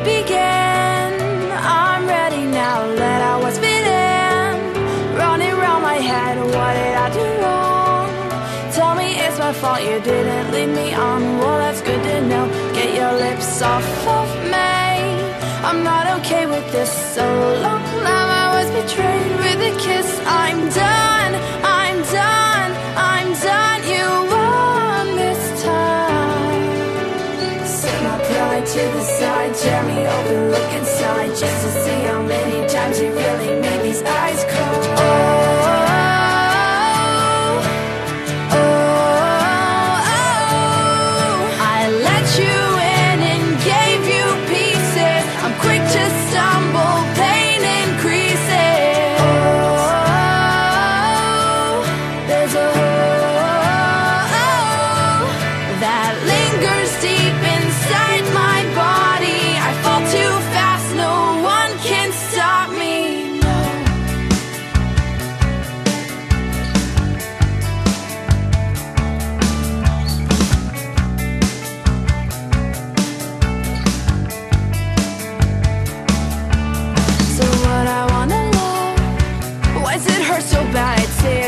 I begin? I'm ready now, let out what's been in. Running round my head, what did I do wrong? Tell me it's my fault you didn't lead me on. Well, that's good to know. Get your lips off of me. I'm not okay with this so long. Now I was betrayed with a kiss. I'm done, I'm done, I'm done. You won this time. Set my pride to the side, tear me open, look inside, just to see how many times you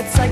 it's like